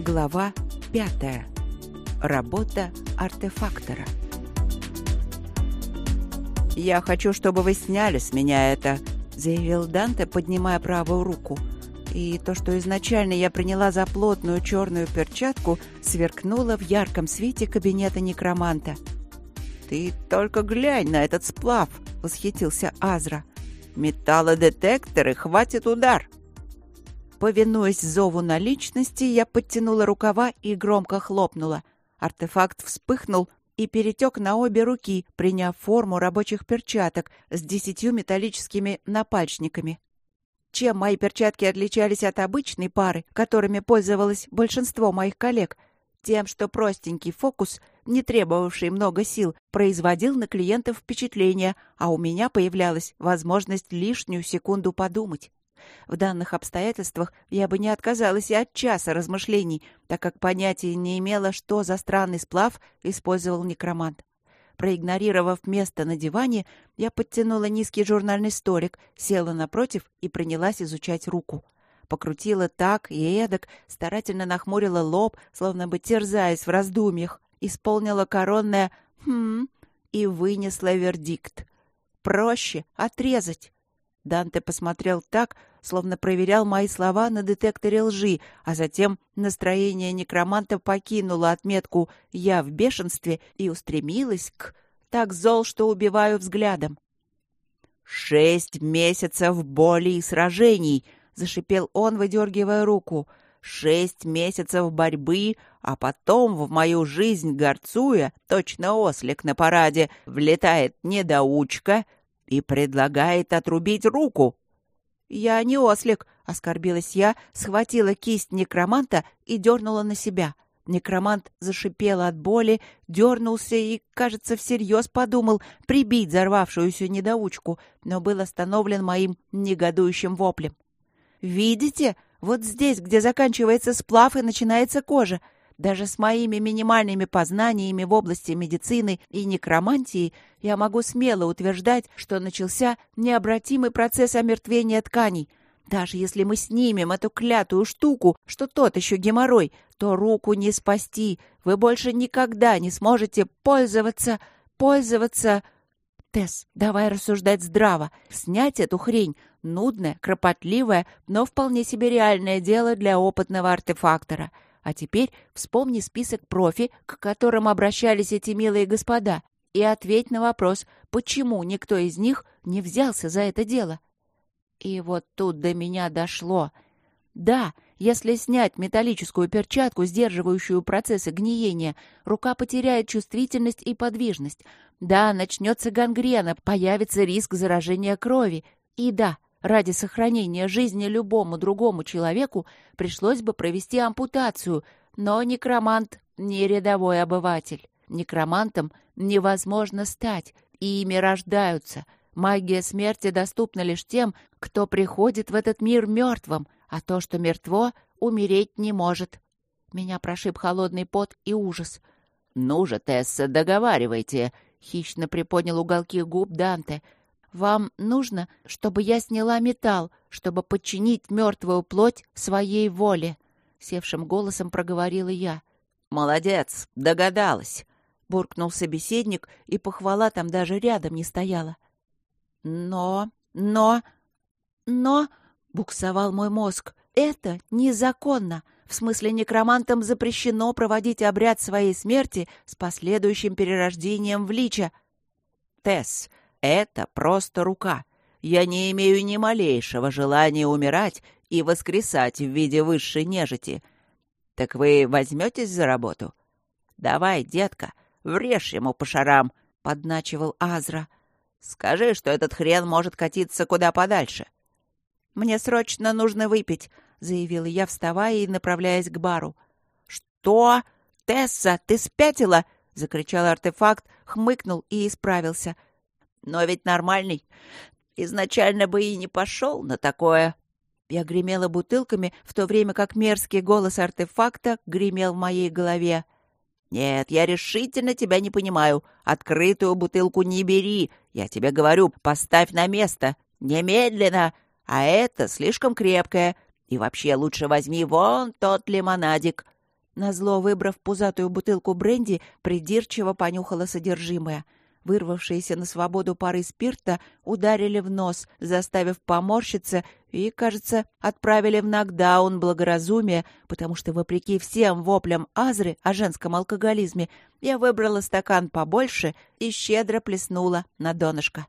Глава пятая. Работа артефактора. «Я хочу, чтобы вы сняли с меня это», — заявил Данте, поднимая правую руку. И то, что изначально я приняла за плотную черную перчатку, сверкнуло в ярком свете кабинета некроманта. «Ты только глянь на этот сплав!» — восхитился Азра. «Металлодетекторы, хватит удар!» Повинуясь зову на личности, я подтянула рукава и громко хлопнула. Артефакт вспыхнул и перетек на обе руки, приняв форму рабочих перчаток с десятью металлическими напальчниками. Чем мои перчатки отличались от обычной пары, которыми пользовалось большинство моих коллег? Тем, что простенький фокус, не требовавший много сил, производил на клиентов впечатление, а у меня появлялась возможность лишнюю секунду подумать. В данных обстоятельствах я бы не отказалась и от часа размышлений, так как понятия не имела, что за странный сплав использовал некромант. Проигнорировав место на диване, я подтянула низкий журнальный столик, села напротив и принялась изучать руку. Покрутила так и эдак, старательно нахмурила лоб, словно бы терзаясь в раздумьях, исполнила коронное «хм» и вынесла вердикт. «Проще отрезать». Данте посмотрел так, словно проверял мои слова на детекторе лжи, а затем настроение некроманта покинуло отметку «я в бешенстве» и устремилось к «так зол, что убиваю взглядом». «Шесть месяцев боли и сражений!» — зашипел он, выдергивая руку. «Шесть месяцев борьбы, а потом в мою жизнь, горцуя, точно ослик на параде, влетает недоучка и предлагает отрубить руку. «Я не ослик», — оскорбилась я, схватила кисть некроманта и дернула на себя. Некромант зашипел от боли, дернулся и, кажется, всерьез подумал прибить взорвавшуюся недоучку, но был остановлен моим негодующим воплем. «Видите? Вот здесь, где заканчивается сплав и начинается кожа. Даже с моими минимальными познаниями в области медицины и некромантии я могу смело утверждать, что начался необратимый процесс омертвения тканей. Даже если мы снимем эту клятую штуку, что тот еще геморрой, то руку не спасти. Вы больше никогда не сможете пользоваться... пользоваться... Тесс, давай рассуждать здраво. Снять эту хрень — нудное, кропотливое, но вполне себе реальное дело для опытного артефактора — а теперь вспомни список профи, к которым обращались эти милые господа, и ответь на вопрос, почему никто из них не взялся за это дело. И вот тут до меня дошло. Да, если снять металлическую перчатку, сдерживающую процессы гниения, рука потеряет чувствительность и подвижность. Да, начнется гангрена, появится риск заражения крови. И да, Ради сохранения жизни любому другому человеку пришлось бы провести ампутацию, но некромант не рядовой обыватель. Некромантом невозможно стать, и ими рождаются. Магия смерти доступна лишь тем, кто приходит в этот мир мертвым, а то, что мертво, умереть не может. Меня прошиб холодный пот и ужас. «Ну же, Тесса, договаривайте!» — хищно приподнял уголки губ Данте — вам нужно, чтобы я сняла металл, чтобы подчинить мертвую плоть своей воле», — севшим голосом проговорила я. «Молодец, догадалась», — буркнул собеседник, и похвала там даже рядом не стояла. «Но, но, но...» — буксовал мой мозг. «Это незаконно. В смысле, некромантам запрещено проводить обряд своей смерти с последующим перерождением в лича». «Тесс, это просто рука. Я не имею ни малейшего желания умирать и воскресать в виде высшей нежити. Так вы возьметесь за работу? Давай, детка, врежь ему по шарам, — подначивал Азра. Скажи, что этот хрен может катиться куда подальше. Мне срочно нужно выпить, — заявила я, вставая и направляясь к бару. Что? Тесса, ты спятила? — закричал артефакт, хмыкнул и исправился — но ведь нормальный. Изначально бы и не пошел на такое. Я гремела бутылками, в то время как мерзкий голос артефакта гремел в моей голове. «Нет, я решительно тебя не понимаю. Открытую бутылку не бери. Я тебе говорю, поставь на место. Немедленно. А это слишком крепкое. И вообще лучше возьми вон тот лимонадик». Назло выбрав пузатую бутылку бренди, придирчиво понюхала содержимое. Вырвавшиеся на свободу пары спирта ударили в нос, заставив поморщиться и, кажется, отправили в нокдаун благоразумие, потому что, вопреки всем воплям Азры о женском алкоголизме, я выбрала стакан побольше и щедро плеснула на донышко.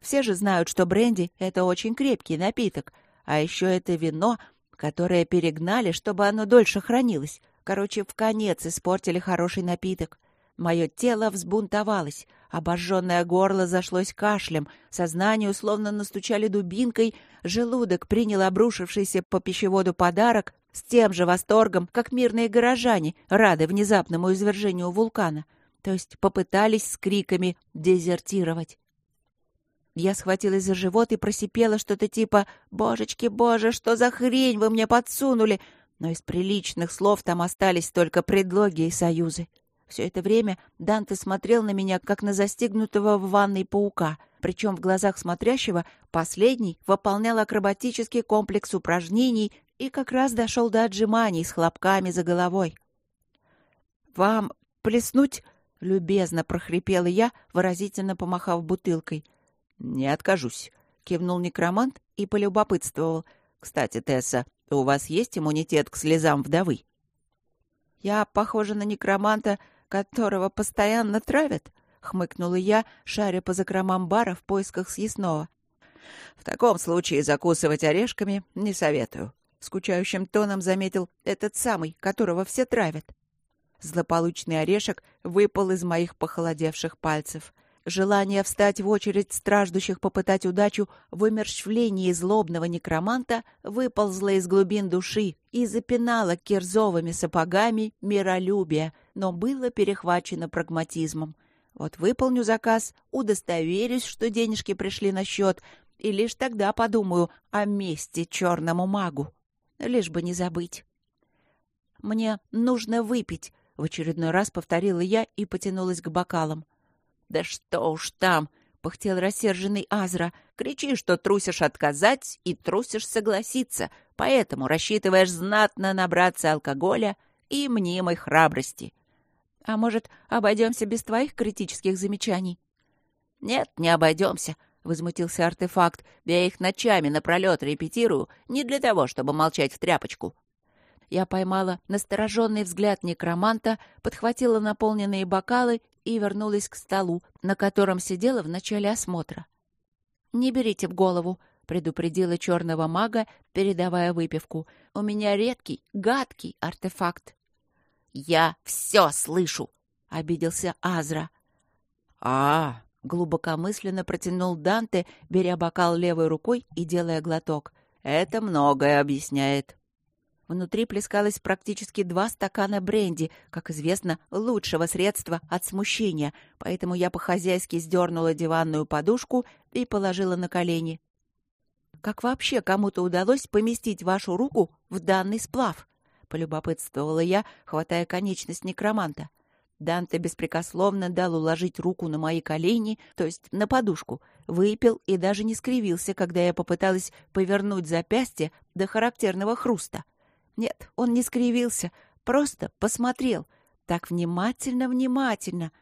Все же знают, что бренди — это очень крепкий напиток, а еще это вино, которое перегнали, чтобы оно дольше хранилось. Короче, в конец испортили хороший напиток — Мое тело взбунтовалось, обожженное горло зашлось кашлем, сознанию словно настучали дубинкой, желудок принял обрушившийся по пищеводу подарок с тем же восторгом, как мирные горожане, рады внезапному извержению вулкана, то есть попытались с криками дезертировать. Я схватилась за живот и просипела что-то типа «Божечки, боже, что за хрень вы мне подсунули!» Но из приличных слов там остались только предлоги и союзы. Все это время Данте смотрел на меня, как на застигнутого в ванной паука, причем в глазах смотрящего последний выполнял акробатический комплекс упражнений и как раз дошел до отжиманий с хлопками за головой. «Вам плеснуть?» — любезно прохрипела я, выразительно помахав бутылкой. «Не откажусь», — кивнул некромант и полюбопытствовал. «Кстати, Тесса, у вас есть иммунитет к слезам вдовы?» Я похожа на некроманта, которого постоянно травят?» — хмыкнула я, шаря по закромам бара в поисках съестного. «В таком случае закусывать орешками не советую», — скучающим тоном заметил этот самый, которого все травят. Злополучный орешек выпал из моих похолодевших пальцев. Желание встать в очередь страждущих попытать удачу в умерщвлении злобного некроманта выползло из глубин души и запинало кирзовыми сапогами миролюбие, но было перехвачено прагматизмом. Вот выполню заказ, удостоверюсь, что денежки пришли на счет, и лишь тогда подумаю о месте черному магу. Лишь бы не забыть. «Мне нужно выпить», — в очередной раз повторила я и потянулась к бокалам. «Да что уж там!» — пыхтел рассерженный Азра. «Кричи, что трусишь отказать и трусишь согласиться, поэтому рассчитываешь знатно набраться алкоголя и мнимой храбрости». «А может, обойдемся без твоих критических замечаний?» «Нет, не обойдемся», — возмутился артефакт. «Я их ночами напролет репетирую, не для того, чтобы молчать в тряпочку». Я поймала настороженный взгляд некроманта, подхватила наполненные бокалы и вернулась к столу, на котором сидела в начале осмотра. «Не берите в голову», — предупредила черного мага, передавая выпивку. «У меня редкий, гадкий артефакт». «Я все слышу», — обиделся Азра. «А, — глубокомысленно протянул Данте, беря бокал левой рукой и делая глоток. «Это многое объясняет». Внутри плескалось практически два стакана бренди, как известно, лучшего средства от смущения, поэтому я по-хозяйски сдернула диванную подушку и положила на колени. «Как вообще кому-то удалось поместить вашу руку в данный сплав?» — полюбопытствовала я, хватая конечность некроманта. Данте беспрекословно дал уложить руку на мои колени, то есть на подушку, выпил и даже не скривился, когда я попыталась повернуть запястье до характерного хруста — нет, он не скривился, просто посмотрел. Так внимательно-внимательно.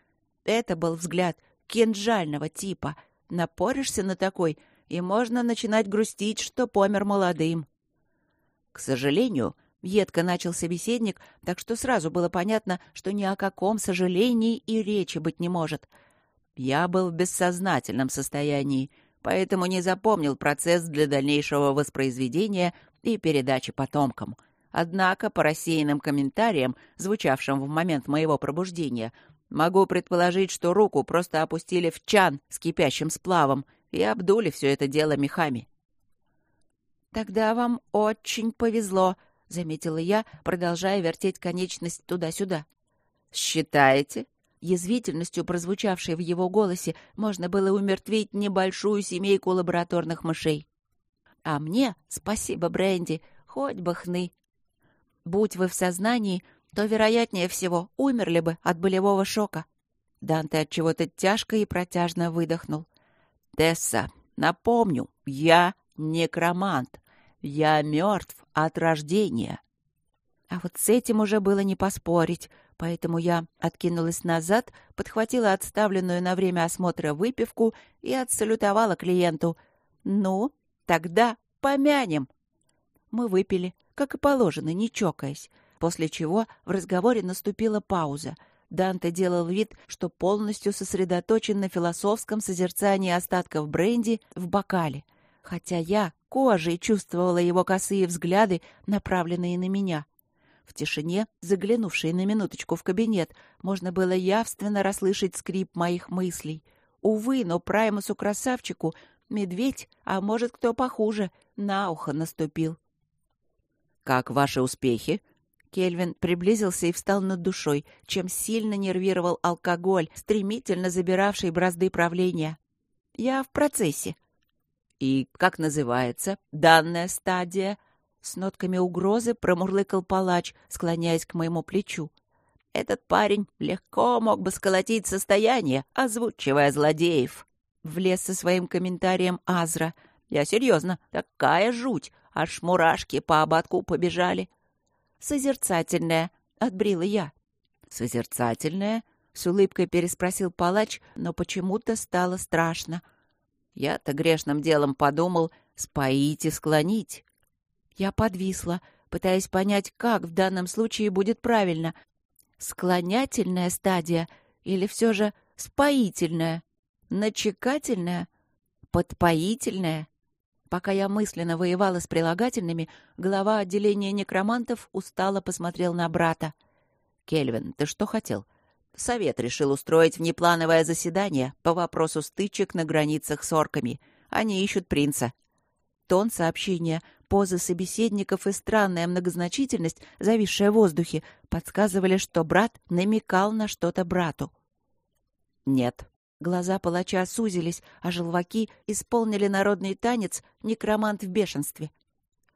Это был взгляд кинжального типа. Напоришься на такой, и можно начинать грустить, что помер молодым. К сожалению, едко начал собеседник, так что сразу было понятно, что ни о каком сожалении и речи быть не может. Я был в бессознательном состоянии, поэтому не запомнил процесс для дальнейшего воспроизведения и передачи потомкам — Однако, по рассеянным комментариям, звучавшим в момент моего пробуждения, могу предположить, что руку просто опустили в чан с кипящим сплавом и обдули все это дело мехами. «Тогда вам очень повезло», — заметила я, продолжая вертеть конечность туда-сюда. «Считаете?» Язвительностью, прозвучавшей в его голосе, можно было умертвить небольшую семейку лабораторных мышей. «А мне, спасибо, Бренди, хоть бы хны», Будь вы в сознании, то, вероятнее всего, умерли бы от болевого шока. Данте от чего-то тяжко и протяжно выдохнул. Тесса, напомню, я некромант. Я мертв от рождения. А вот с этим уже было не поспорить, поэтому я откинулась назад, подхватила отставленную на время осмотра выпивку и отсалютовала клиенту. «Ну, тогда помянем!» Мы выпили, как и положено, не чокаясь, после чего в разговоре наступила пауза. Данте делал вид, что полностью сосредоточен на философском созерцании остатков бренди в бокале, хотя я кожей чувствовала его косые взгляды, направленные на меня. В тишине, заглянувшей на минуточку в кабинет, можно было явственно расслышать скрип моих мыслей. Увы, но Праймусу-красавчику медведь, а может, кто похуже, на ухо наступил. «Как ваши успехи?» Кельвин приблизился и встал над душой, чем сильно нервировал алкоголь, стремительно забиравший бразды правления. «Я в процессе». «И как называется данная стадия?» С нотками угрозы промурлыкал палач, склоняясь к моему плечу. «Этот парень легко мог бы сколотить состояние, озвучивая злодеев». Влез со своим комментарием Азра. «Я серьезно, такая жуть, аж мурашки по ободку побежали». «Созерцательная», — отбрила я. «Созерцательная?» — с улыбкой переспросил палач, но почему-то стало страшно. Я-то грешным делом подумал, споить и склонить. Я подвисла, пытаясь понять, как в данном случае будет правильно. Склонятельная стадия или все же споительная? Начекательная? Подпоительная? Пока я мысленно воевала с прилагательными, глава отделения некромантов устало посмотрел на брата. «Кельвин, ты что хотел?» Совет решил устроить внеплановое заседание по вопросу стычек на границах с орками. Они ищут принца. Тон сообщения Позы собеседников и странная многозначительность, зависшая в воздухе, подсказывали, что брат намекал на что-то брату. «Нет». Глаза палача сузились, а желваки исполнили народный танец «Некромант в бешенстве».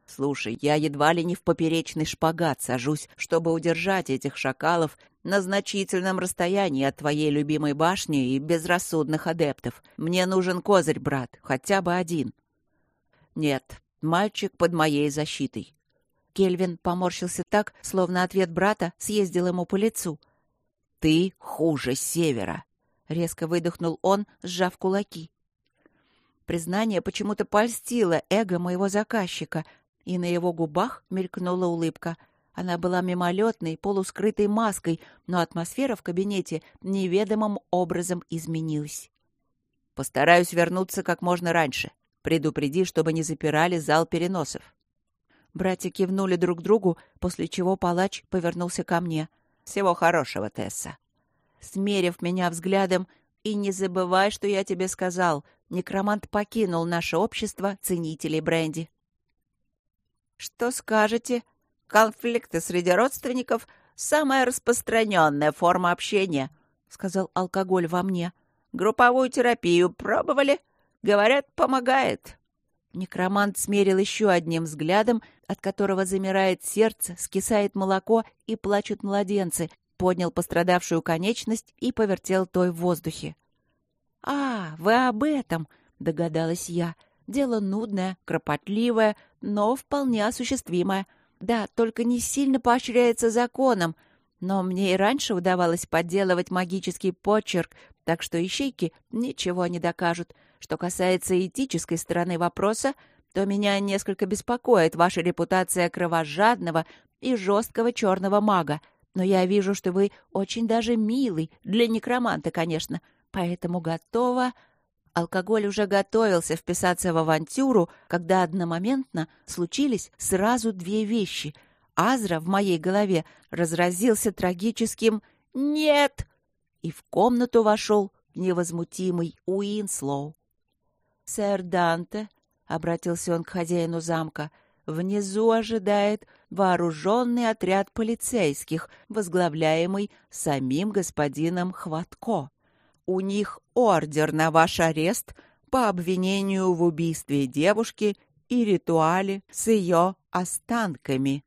«Слушай, я едва ли не в поперечный шпагат сажусь, чтобы удержать этих шакалов на значительном расстоянии от твоей любимой башни и безрассудных адептов. Мне нужен козырь, брат, хотя бы один». «Нет, Мальчик под моей защитой. Кельвин поморщился так, словно ответ брата съездил ему по лицу. «Ты хуже севера!» — резко выдохнул он, сжав кулаки. Признание почему-то польстило эго моего заказчика, и на его губах мелькнула улыбка. Она была мимолетной, полускрытой маской, но атмосфера в кабинете неведомым образом изменилась. «Постараюсь вернуться как можно раньше. Предупреди, чтобы не запирали зал переносов. Братья кивнули друг другу, после чего палач повернулся ко мне. «Всего хорошего, Тесса». Смерив меня взглядом, «И не забывай, что я тебе сказал. Некромант покинул наше общество ценителей бренди». «Что скажете? Конфликты среди родственников — самая распространенная форма общения», — сказал алкоголь во мне. «Групповую терапию пробовали?» Говорят, помогает. Некромант смерил еще одним взглядом, от которого замирает сердце, скисает молоко и плачут младенцы, поднял пострадавшую конечность и повертел той в воздухе. «А, вы об этом!» — догадалась я. «Дело нудное, кропотливое, но вполне осуществимое. Да, только не сильно поощряется законом. Но мне и раньше удавалось подделывать магический почерк, так что ищейки ничего не докажут. Что касается этической стороны вопроса, то меня несколько беспокоит ваша репутация кровожадного и жесткого черного мага. Но я вижу, что вы очень даже милый, для некроманта, конечно, поэтому готова... Алкоголь уже готовился вписаться в авантюру, когда одномоментно случились сразу две вещи. Азра в моей голове разразился трагическим «Нет!» и в комнату вошел невозмутимый Уинслоу. «Сэр Данте», — обратился он к хозяину замка, — «внизу ожидает вооруженный отряд полицейских, возглавляемый самим господином Хватко. У них ордер на ваш арест по обвинению в убийстве девушки и ритуале с ее останками».